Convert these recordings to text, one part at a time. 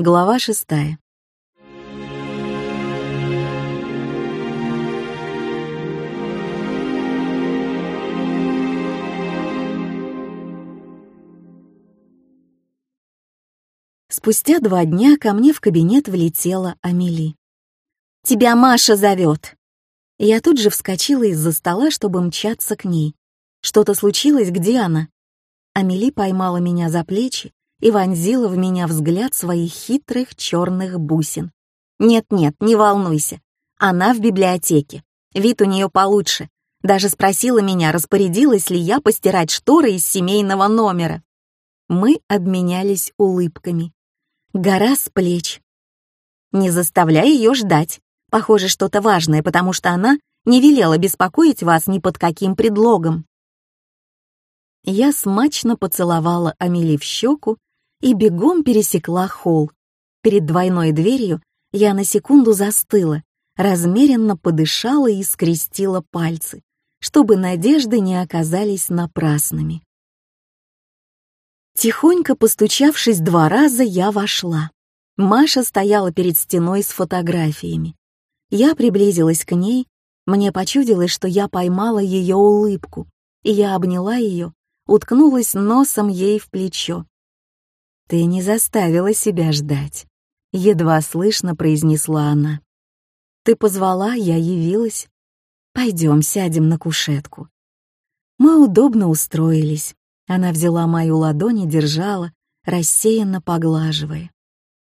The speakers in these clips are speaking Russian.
Глава шестая. Спустя два дня ко мне в кабинет влетела Амели. «Тебя Маша зовет!» Я тут же вскочила из-за стола, чтобы мчаться к ней. «Что-то случилось? Где она?» Амели поймала меня за плечи и вонзила в меня взгляд своих хитрых черных бусин. «Нет-нет, не волнуйся. Она в библиотеке. Вид у нее получше. Даже спросила меня, распорядилась ли я постирать шторы из семейного номера. Мы обменялись улыбками. Гора с плеч. Не заставляй ее ждать. Похоже, что-то важное, потому что она не велела беспокоить вас ни под каким предлогом. Я смачно поцеловала Амели в щеку и бегом пересекла холл. Перед двойной дверью я на секунду застыла, размеренно подышала и скрестила пальцы, чтобы надежды не оказались напрасными. Тихонько постучавшись два раза, я вошла. Маша стояла перед стеной с фотографиями. Я приблизилась к ней, мне почудилось, что я поймала ее улыбку, и я обняла ее, уткнулась носом ей в плечо. «Ты не заставила себя ждать», — едва слышно произнесла она. «Ты позвала, я явилась. Пойдем, сядем на кушетку». Мы удобно устроились. Она взяла мою ладонь и держала, рассеянно поглаживая.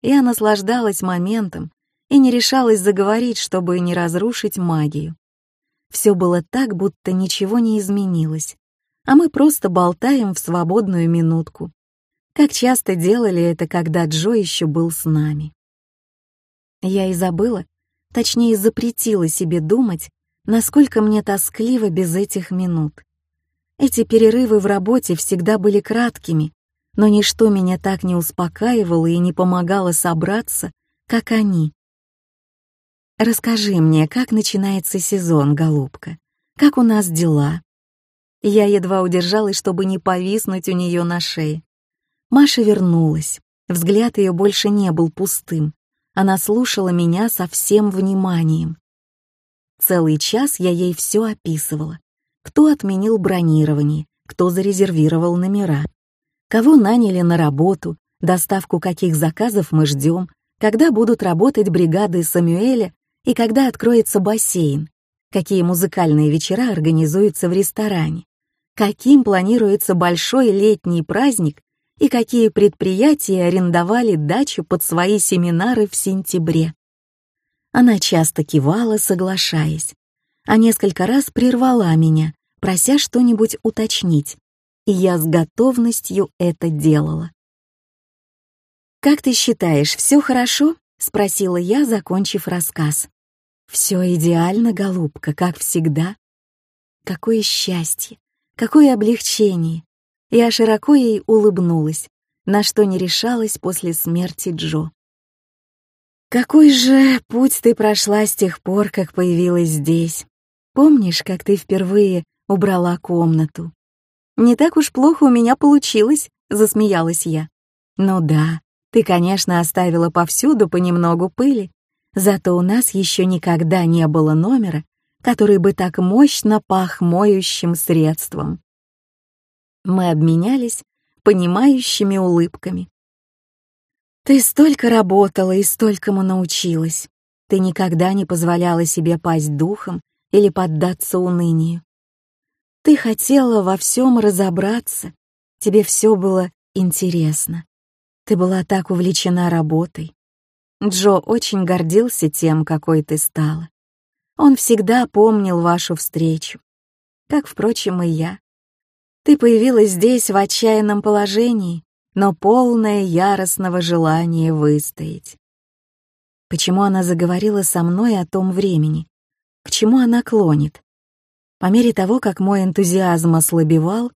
Я наслаждалась моментом и не решалась заговорить, чтобы не разрушить магию. Все было так, будто ничего не изменилось, а мы просто болтаем в свободную минутку. Как часто делали это, когда Джо еще был с нами. Я и забыла, точнее запретила себе думать, насколько мне тоскливо без этих минут. Эти перерывы в работе всегда были краткими, но ничто меня так не успокаивало и не помогало собраться, как они. «Расскажи мне, как начинается сезон, голубка? Как у нас дела?» Я едва удержалась, чтобы не повиснуть у нее на шее. Маша вернулась. Взгляд ее больше не был пустым. Она слушала меня со всем вниманием. Целый час я ей все описывала кто отменил бронирование, кто зарезервировал номера, кого наняли на работу, доставку каких заказов мы ждем, когда будут работать бригады Самюэля и когда откроется бассейн, какие музыкальные вечера организуются в ресторане, каким планируется большой летний праздник и какие предприятия арендовали дачу под свои семинары в сентябре. Она часто кивала, соглашаясь, а несколько раз прервала меня, прося что-нибудь уточнить, и я с готовностью это делала. «Как ты считаешь, все хорошо?» — спросила я, закончив рассказ. «Все идеально, голубка, как всегда. Какое счастье, какое облегчение!» Я широко ей улыбнулась, на что не решалась после смерти Джо. «Какой же путь ты прошла с тех пор, как появилась здесь? Помнишь, как ты впервые убрала комнату? Не так уж плохо у меня получилось, засмеялась я. Ну да, ты, конечно, оставила повсюду понемногу пыли, зато у нас еще никогда не было номера, который бы так мощно пах моющим средством. Мы обменялись понимающими улыбками. Ты столько работала и столькому научилась. Ты никогда не позволяла себе пасть духом или поддаться унынию. Ты хотела во всем разобраться, тебе все было интересно. Ты была так увлечена работой. Джо очень гордился тем, какой ты стала. Он всегда помнил вашу встречу, как, впрочем, и я. Ты появилась здесь в отчаянном положении, но полное яростного желания выстоять. Почему она заговорила со мной о том времени? К чему она клонит? По мере того, как мой энтузиазм ослабевал,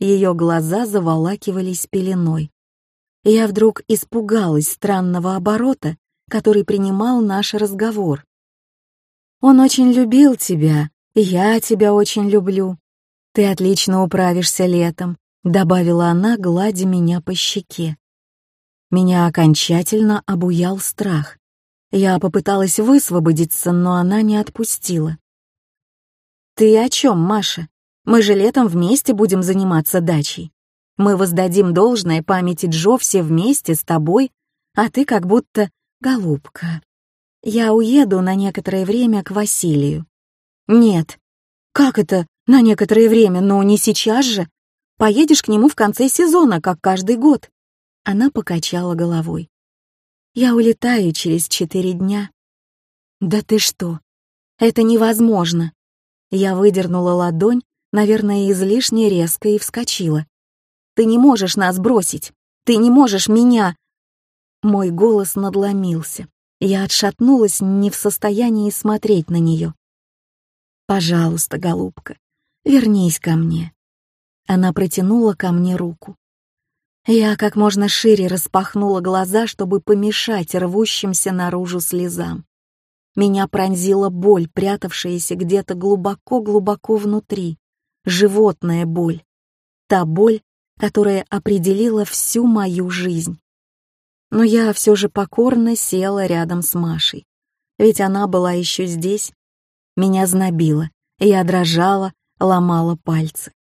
ее глаза заволакивались пеленой. И я вдруг испугалась странного оборота, который принимал наш разговор. «Он очень любил тебя, и я тебя очень люблю. Ты отлично управишься летом», — добавила она, гладя меня по щеке. Меня окончательно обуял страх. Я попыталась высвободиться, но она не отпустила. «Ты о чем, Маша? Мы же летом вместе будем заниматься дачей. Мы воздадим должное памяти Джо все вместе с тобой, а ты как будто голубка. Я уеду на некоторое время к Василию. Нет. Как это на некоторое время, но не сейчас же? Поедешь к нему в конце сезона, как каждый год. Она покачала головой. Я улетаю через четыре дня. Да ты что? Это невозможно. Я выдернула ладонь, наверное, излишне резко и вскочила. Ты не можешь нас бросить. Ты не можешь меня. Мой голос надломился. Я отшатнулась, не в состоянии смотреть на нее. «Пожалуйста, голубка, вернись ко мне». Она протянула ко мне руку. Я как можно шире распахнула глаза, чтобы помешать рвущимся наружу слезам. Меня пронзила боль, прятавшаяся где-то глубоко-глубоко внутри. Животная боль. Та боль, которая определила всю мою жизнь. Но я все же покорно села рядом с Машей. Ведь она была еще здесь. Меня знобило, я дрожала, ломала пальцы.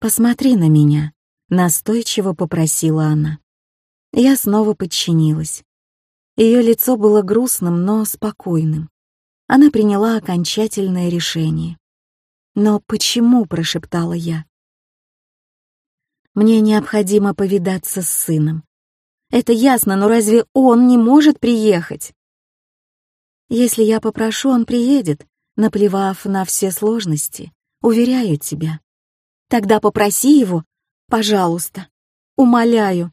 «Посмотри на меня», — настойчиво попросила она. Я снова подчинилась. Ее лицо было грустным, но спокойным. Она приняла окончательное решение. «Но почему?» — прошептала я. «Мне необходимо повидаться с сыном. Это ясно, но разве он не может приехать?» «Если я попрошу, он приедет, наплевав на все сложности, уверяю тебя. Тогда попроси его, пожалуйста, умоляю.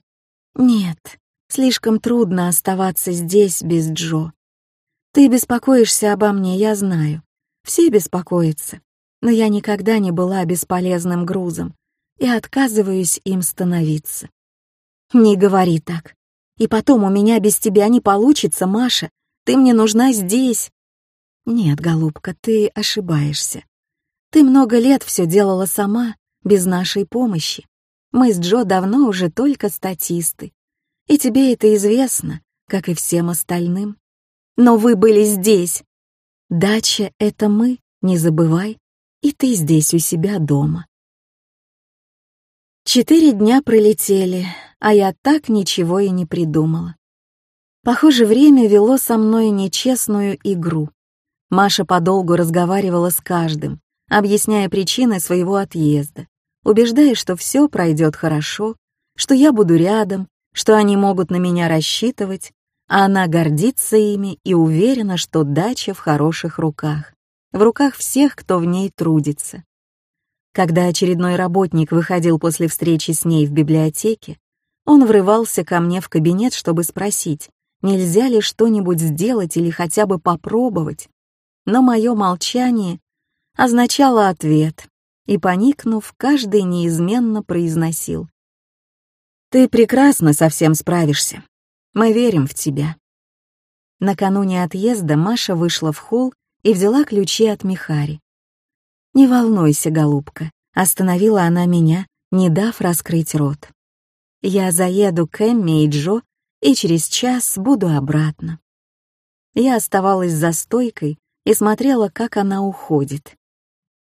Нет, Слишком трудно оставаться здесь без Джо. Ты беспокоишься обо мне, я знаю. Все беспокоятся. Но я никогда не была бесполезным грузом и отказываюсь им становиться. Не говори так. И потом у меня без тебя не получится, Маша. Ты мне нужна здесь. Нет, голубка, ты ошибаешься. Ты много лет все делала сама, без нашей помощи. Мы с Джо давно уже только статисты. И тебе это известно, как и всем остальным. Но вы были здесь. Дача — это мы, не забывай. И ты здесь у себя дома. Четыре дня пролетели, а я так ничего и не придумала. Похоже, время вело со мной нечестную игру. Маша подолгу разговаривала с каждым, объясняя причины своего отъезда, убеждая, что все пройдет хорошо, что я буду рядом, что они могут на меня рассчитывать, а она гордится ими и уверена, что дача в хороших руках, в руках всех, кто в ней трудится. Когда очередной работник выходил после встречи с ней в библиотеке, он врывался ко мне в кабинет, чтобы спросить, нельзя ли что-нибудь сделать или хотя бы попробовать. Но мое молчание означало ответ, и, поникнув, каждый неизменно произносил ты прекрасно со всем справишься. Мы верим в тебя. Накануне отъезда Маша вышла в холл и взяла ключи от Михари. «Не волнуйся, голубка», — остановила она меня, не дав раскрыть рот. «Я заеду к Эмми и Джо и через час буду обратно». Я оставалась за стойкой и смотрела, как она уходит.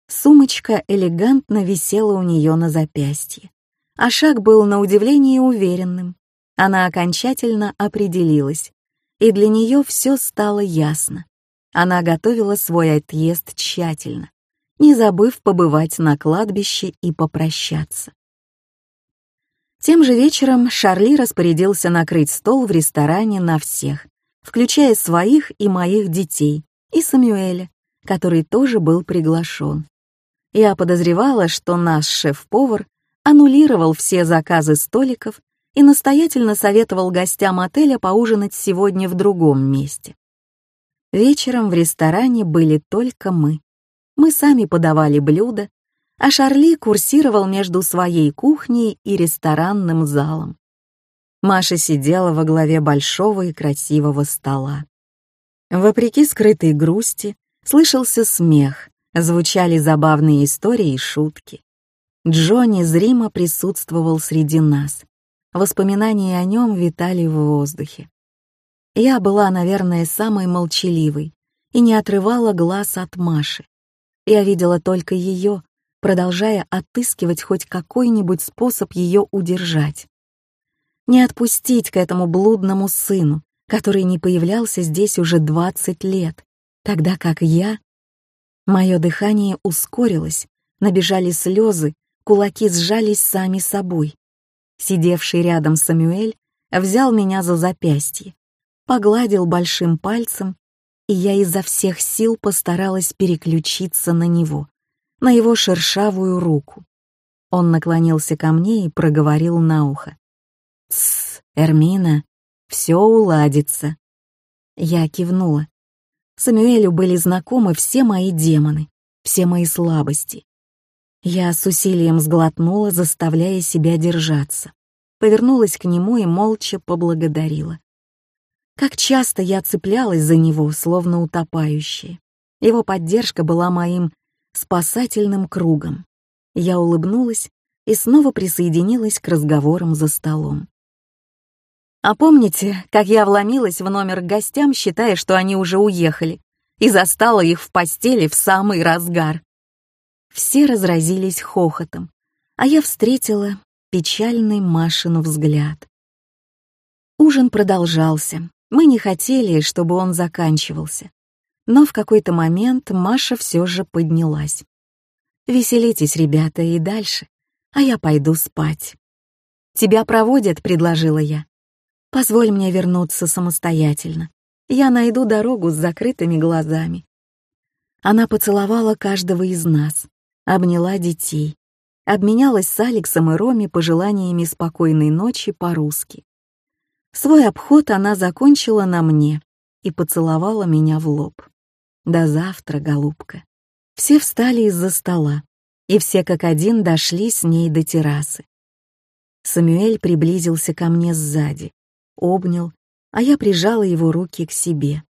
Сумочка элегантно висела у нее на запястье а шаг был на удивление уверенным. Она окончательно определилась, и для нее все стало ясно. Она готовила свой отъезд тщательно, не забыв побывать на кладбище и попрощаться. Тем же вечером Шарли распорядился накрыть стол в ресторане на всех, включая своих и моих детей, и Самюэля, который тоже был приглашен. Я подозревала, что наш шеф-повар аннулировал все заказы столиков и настоятельно советовал гостям отеля поужинать сегодня в другом месте. Вечером в ресторане были только мы. Мы сами подавали блюда, а Шарли курсировал между своей кухней и ресторанным залом. Маша сидела во главе большого и красивого стола. Вопреки скрытой грусти, слышался смех, звучали забавные истории и шутки. Джонни зримо присутствовал среди нас. Воспоминания о нем витали в воздухе. Я была, наверное, самой молчаливой и не отрывала глаз от Маши. Я видела только ее, продолжая отыскивать хоть какой-нибудь способ ее удержать. Не отпустить к этому блудному сыну, который не появлялся здесь уже двадцать лет, тогда как я... Мое дыхание ускорилось, набежали слезы, кулаки сжались сами собой. Сидевший рядом Самюэль взял меня за запястье, погладил большим пальцем, и я изо всех сил постаралась переключиться на него, на его шершавую руку. Он наклонился ко мне и проговорил на ухо. «Тссс, Эрмина, все уладится». Я кивнула. Самюэлю были знакомы все мои демоны, все мои слабости. Я с усилием сглотнула, заставляя себя держаться. Повернулась к нему и молча поблагодарила. Как часто я цеплялась за него, словно утопающая. Его поддержка была моим спасательным кругом. Я улыбнулась и снова присоединилась к разговорам за столом. А помните, как я вломилась в номер к гостям, считая, что они уже уехали, и застала их в постели в самый разгар? Все разразились хохотом, а я встретила печальный Машину взгляд. Ужин продолжался. Мы не хотели, чтобы он заканчивался. Но в какой-то момент Маша все же поднялась. «Веселитесь, ребята, и дальше, а я пойду спать». «Тебя проводят», — предложила я. Позволь мне вернуться самостоятельно. Я найду дорогу с закрытыми глазами. Она поцеловала каждого из нас, обняла детей, обменялась с Алексом и Роми пожеланиями спокойной ночи по-русски. Свой обход она закончила на мне и поцеловала меня в лоб. «До завтра, голубка». Все встали из-за стола, и все как один дошли с ней до террасы. Самюэль приблизился ко мне сзади, обнял, а я прижала его руки к себе.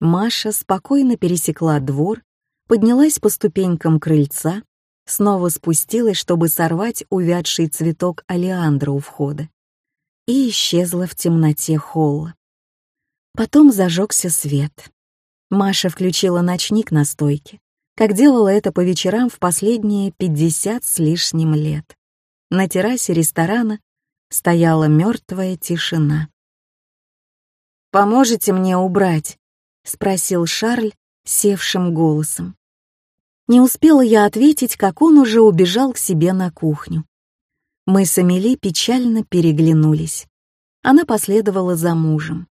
Маша спокойно пересекла двор, поднялась по ступенькам крыльца, снова спустилась, чтобы сорвать увядший цветок алиандра у входа, и исчезла в темноте холла. Потом зажегся свет. Маша включила ночник на стойке, как делала это по вечерам в последние пятьдесят с лишним лет. На террасе ресторана стояла мертвая тишина. «Поможете мне убрать?» — спросил Шарль севшим голосом. Не успела я ответить, как он уже убежал к себе на кухню. Мы с Амели печально переглянулись. Она последовала за мужем.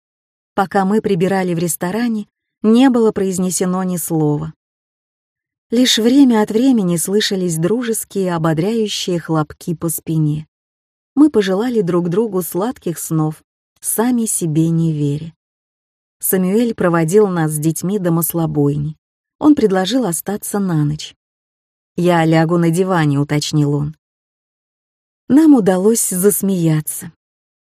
Пока мы прибирали в ресторане, не было произнесено ни слова. Лишь время от времени слышались дружеские, ободряющие хлопки по спине мы пожелали друг другу сладких снов, сами себе не веря. Самюэль проводил нас с детьми до маслобойни. Он предложил остаться на ночь. «Я лягу на диване», — уточнил он. Нам удалось засмеяться.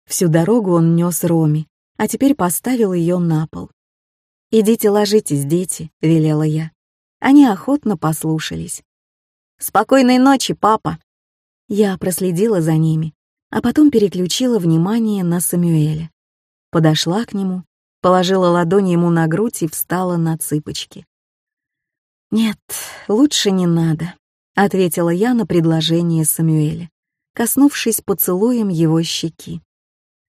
Всю дорогу он нес Роми, а теперь поставил ее на пол. «Идите ложитесь, дети», — велела я. Они охотно послушались. «Спокойной ночи, папа!» Я проследила за ними, а потом переключила внимание на Самюэля. Подошла к нему, положила ладонь ему на грудь и встала на цыпочки. «Нет, лучше не надо», — ответила я на предложение Самюэля, коснувшись поцелуем его щеки.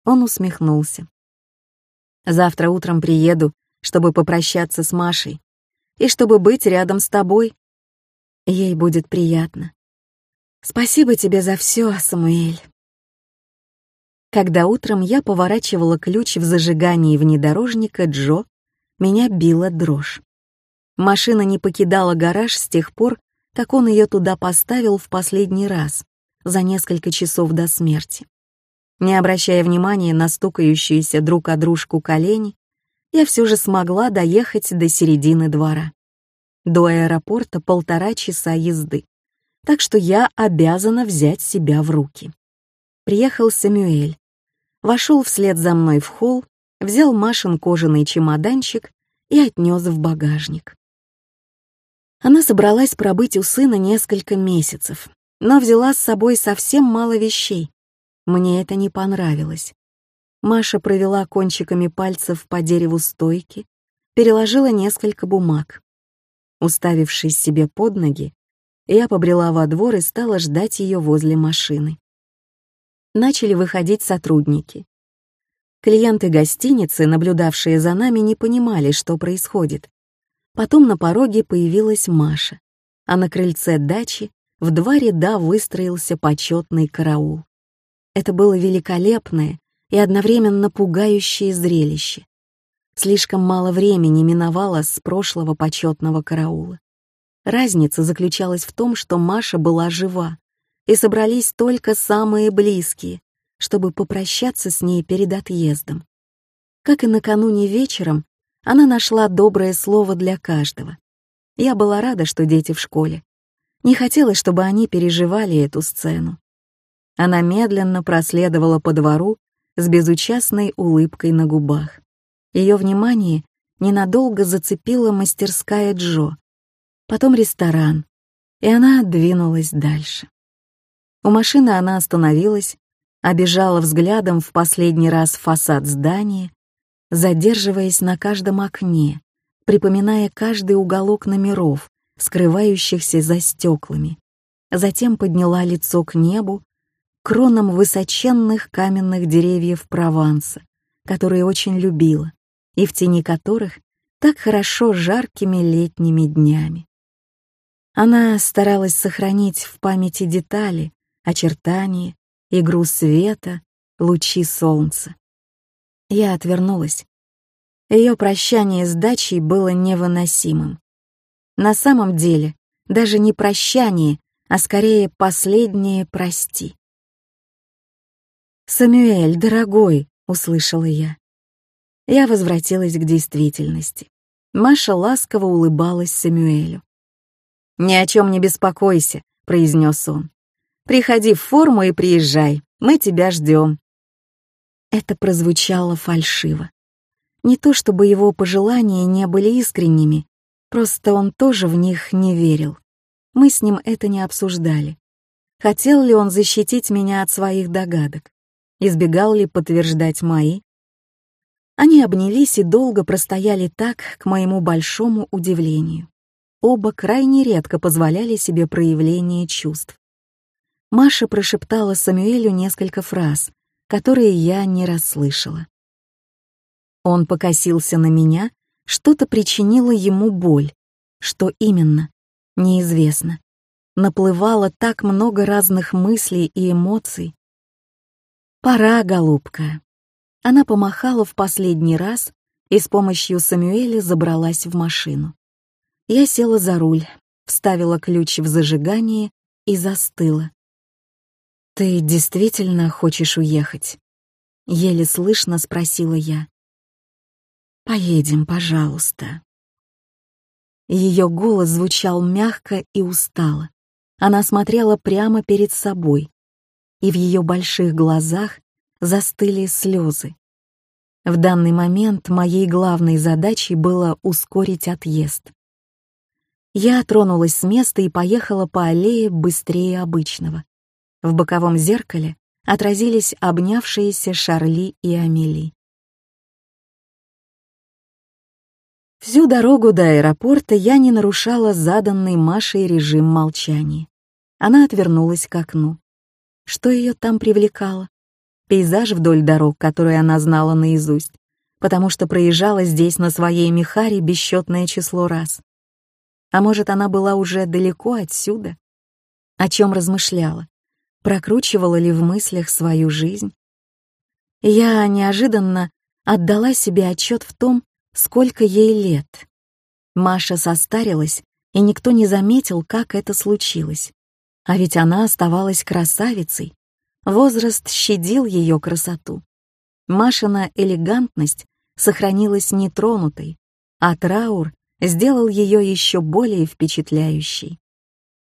Он усмехнулся. «Завтра утром приеду, чтобы попрощаться с Машей и чтобы быть рядом с тобой. Ей будет приятно. Спасибо тебе за все, Самуэль. Когда утром я поворачивала ключ в зажигании внедорожника Джо, меня била дрожь. Машина не покидала гараж с тех пор, как он ее туда поставил в последний раз, за несколько часов до смерти. Не обращая внимания на стукающиеся друг о дружку колени, я все же смогла доехать до середины двора. До аэропорта полтора часа езды, так что я обязана взять себя в руки приехал Самюэль. Вошел вслед за мной в холл, взял Машин кожаный чемоданчик и отнес в багажник. Она собралась пробыть у сына несколько месяцев, но взяла с собой совсем мало вещей. Мне это не понравилось. Маша провела кончиками пальцев по дереву стойки, переложила несколько бумаг. Уставившись себе под ноги, я побрела во двор и стала ждать ее возле машины. Начали выходить сотрудники. Клиенты гостиницы, наблюдавшие за нами, не понимали, что происходит. Потом на пороге появилась Маша, а на крыльце дачи в два ряда выстроился почетный караул. Это было великолепное, и одновременно пугающее зрелище. Слишком мало времени миновало с прошлого почетного караула. Разница заключалась в том, что Маша была жива, и собрались только самые близкие, чтобы попрощаться с ней перед отъездом. Как и накануне вечером, она нашла доброе слово для каждого. Я была рада, что дети в школе. Не хотела, чтобы они переживали эту сцену. Она медленно проследовала по двору с безучастной улыбкой на губах. Ее внимание ненадолго зацепила мастерская Джо, потом ресторан, и она двинулась дальше. У машины она остановилась, обежала взглядом в последний раз фасад здания, задерживаясь на каждом окне, припоминая каждый уголок номеров, скрывающихся за стеклами. Затем подняла лицо к небу кронам высоченных каменных деревьев Прованса, которые очень любила, и в тени которых так хорошо жаркими летними днями. Она старалась сохранить в памяти детали, очертания, игру света, лучи солнца. Я отвернулась. Ее прощание с дачей было невыносимым. На самом деле, даже не прощание, а скорее последнее «прости». «Самюэль, дорогой!» — услышала я. Я возвратилась к действительности. Маша ласково улыбалась Самюэлю. «Ни о чем не беспокойся», — произнес он. «Приходи в форму и приезжай, мы тебя ждем». Это прозвучало фальшиво. Не то чтобы его пожелания не были искренними, просто он тоже в них не верил. Мы с ним это не обсуждали. Хотел ли он защитить меня от своих догадок? избегал ли подтверждать мои. Они обнялись и долго простояли так, к моему большому удивлению. Оба крайне редко позволяли себе проявление чувств. Маша прошептала Самуэлю несколько фраз, которые я не расслышала. Он покосился на меня, что-то причинило ему боль. Что именно? Неизвестно. Наплывало так много разных мыслей и эмоций, «Пора, голубка». Она помахала в последний раз и с помощью Самюэля забралась в машину. Я села за руль, вставила ключ в зажигание и застыла. «Ты действительно хочешь уехать?» — еле слышно спросила я. «Поедем, пожалуйста». Ее голос звучал мягко и устало. Она смотрела прямо перед собой, и в ее больших глазах застыли слезы. В данный момент моей главной задачей было ускорить отъезд. Я тронулась с места и поехала по аллее быстрее обычного. В боковом зеркале отразились обнявшиеся Шарли и Амели. Всю дорогу до аэропорта я не нарушала заданный Машей режим молчания. Она отвернулась к окну. Что ее там привлекало? Пейзаж вдоль дорог, которые она знала наизусть, потому что проезжала здесь на своей Михаре бесчетное число раз. А может, она была уже далеко отсюда? О чем размышляла? Прокручивала ли в мыслях свою жизнь? Я неожиданно отдала себе отчет в том, сколько ей лет. Маша состарилась, и никто не заметил, как это случилось. А ведь она оставалась красавицей. Возраст щадил ее красоту. Машина элегантность сохранилась нетронутой, а траур сделал ее еще более впечатляющей.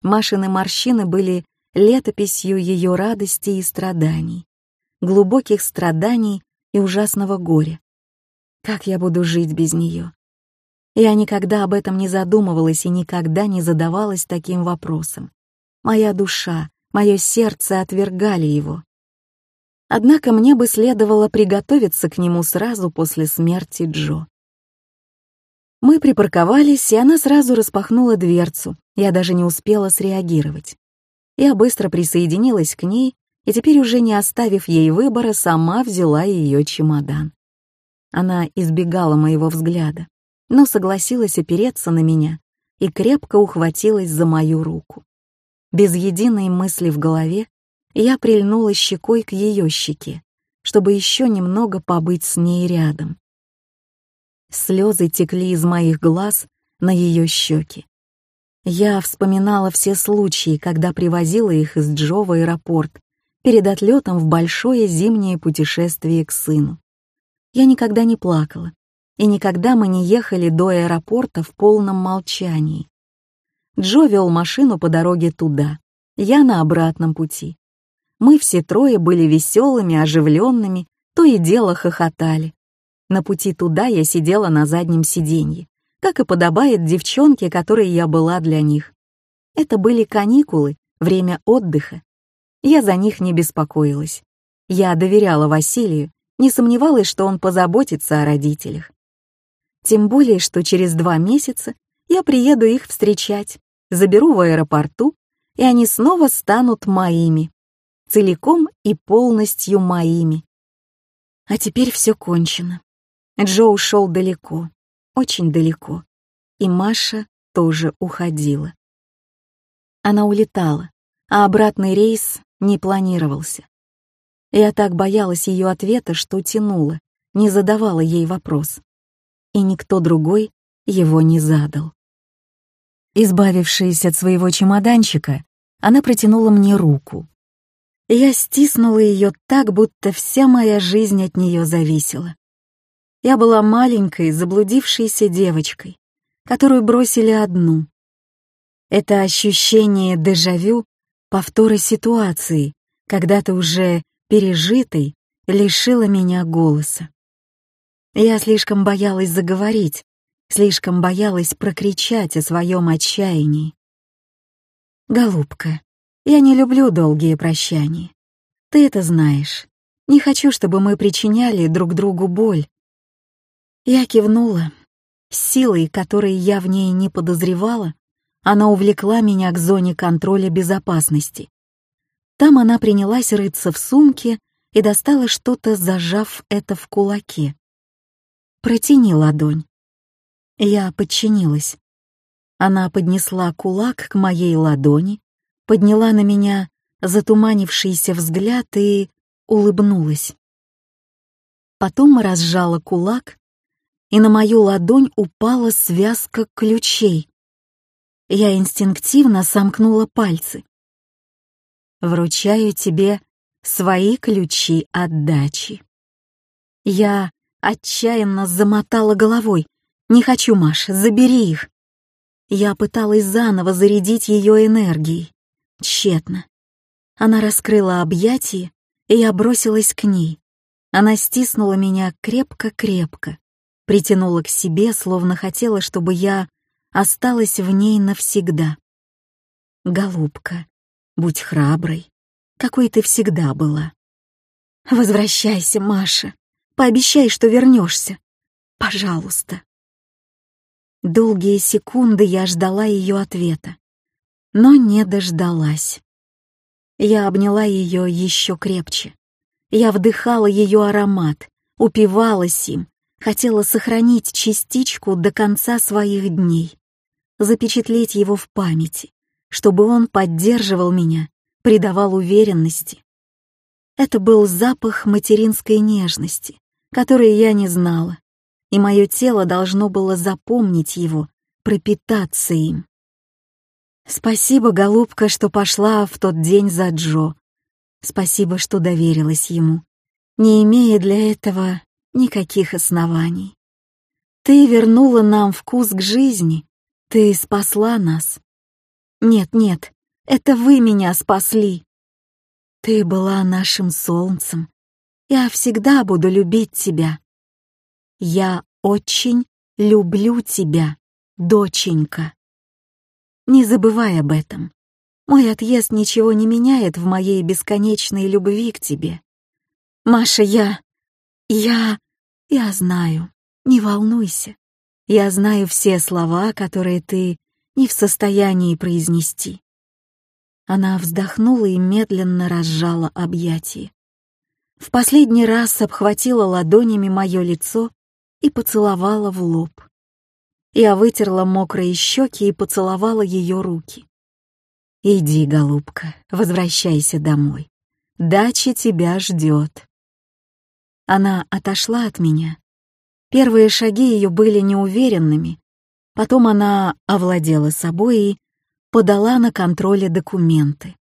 Машины морщины были летописью ее радости и страданий, глубоких страданий и ужасного горя. Как я буду жить без нее? Я никогда об этом не задумывалась и никогда не задавалась таким вопросом. Моя душа, мое сердце отвергали его. Однако мне бы следовало приготовиться к нему сразу после смерти Джо. Мы припарковались, и она сразу распахнула дверцу. Я даже не успела среагировать. Я быстро присоединилась к ней, и теперь уже не оставив ей выбора, сама взяла ее чемодан. Она избегала моего взгляда, но согласилась опереться на меня и крепко ухватилась за мою руку. Без единой мысли в голове я прильнула щекой к ее щеке, чтобы еще немного побыть с ней рядом. Слезы текли из моих глаз на ее щеки. Я вспоминала все случаи, когда привозила их из Джо в аэропорт перед отлетом в большое зимнее путешествие к сыну. Я никогда не плакала, и никогда мы не ехали до аэропорта в полном молчании. Джо вел машину по дороге туда, я на обратном пути. Мы все трое были веселыми, оживленными, то и дело хохотали. На пути туда я сидела на заднем сиденье, как и подобает девчонке, которой я была для них. Это были каникулы, время отдыха. Я за них не беспокоилась. Я доверяла Василию, не сомневалась, что он позаботится о родителях. Тем более, что через два месяца я приеду их встречать, заберу в аэропорту, и они снова станут моими, целиком и полностью моими. А теперь все кончено. Джо ушел далеко, очень далеко, и Маша тоже уходила. Она улетала, а обратный рейс не планировался. Я так боялась ее ответа, что тянула, не задавала ей вопрос. И никто другой его не задал. Избавившись от своего чемоданчика, она протянула мне руку. Я стиснула ее так, будто вся моя жизнь от нее зависела. Я была маленькой, заблудившейся девочкой, которую бросили одну. Это ощущение дежавю, повтора ситуации, когда-то уже пережитой, лишило меня голоса. Я слишком боялась заговорить, слишком боялась прокричать о своем отчаянии. «Голубка, я не люблю долгие прощания. Ты это знаешь. Не хочу, чтобы мы причиняли друг другу боль, я кивнула. силой, которой я в ней не подозревала, она увлекла меня к зоне контроля безопасности. Там она принялась рыться в сумке и достала что-то, зажав это в кулаке. «Протяни ладонь». Я подчинилась. Она поднесла кулак к моей ладони, подняла на меня затуманившийся взгляд и улыбнулась. Потом разжала кулак и на мою ладонь упала связка ключей. Я инстинктивно сомкнула пальцы. «Вручаю тебе свои ключи от дачи». Я отчаянно замотала головой. «Не хочу, Маша, забери их». Я пыталась заново зарядить ее энергией. Тщетно. Она раскрыла объятия, и я бросилась к ней. Она стиснула меня крепко-крепко притянула к себе, словно хотела, чтобы я осталась в ней навсегда. «Голубка, будь храброй, какой ты всегда была. Возвращайся, Маша, пообещай, что вернешься. Пожалуйста». Долгие секунды я ждала ее ответа, но не дождалась. Я обняла ее еще крепче. Я вдыхала ее аромат, упивалась им, хотела сохранить частичку до конца своих дней, запечатлеть его в памяти, чтобы он поддерживал меня, придавал уверенности. Это был запах материнской нежности, который я не знала, и мое тело должно было запомнить его, пропитаться им. Спасибо, голубка, что пошла в тот день за Джо. Спасибо, что доверилась ему, не имея для этого никаких оснований. Ты вернула нам вкус к жизни, ты спасла нас. Нет, нет, это вы меня спасли. Ты была нашим солнцем. Я всегда буду любить тебя. Я очень люблю тебя, доченька. Не забывай об этом. Мой отъезд ничего не меняет в моей бесконечной любви к тебе. Маша, я... я... я знаю. Не волнуйся. Я знаю все слова, которые ты не в состоянии произнести. Она вздохнула и медленно разжала объятия. В последний раз обхватила ладонями мое лицо и поцеловала в лоб. Я вытерла мокрые щеки и поцеловала ее руки. «Иди, голубка, возвращайся домой. Дача тебя ждет». Она отошла от меня. Первые шаги ее были неуверенными. Потом она овладела собой и подала на контроле документы.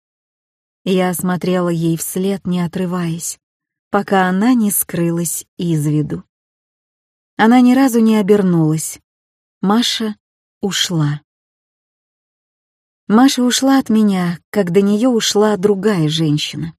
Я смотрела ей вслед, не отрываясь, пока она не скрылась из виду. Она ни разу не обернулась. Маша ушла. Маша ушла от меня, как до нее ушла другая женщина.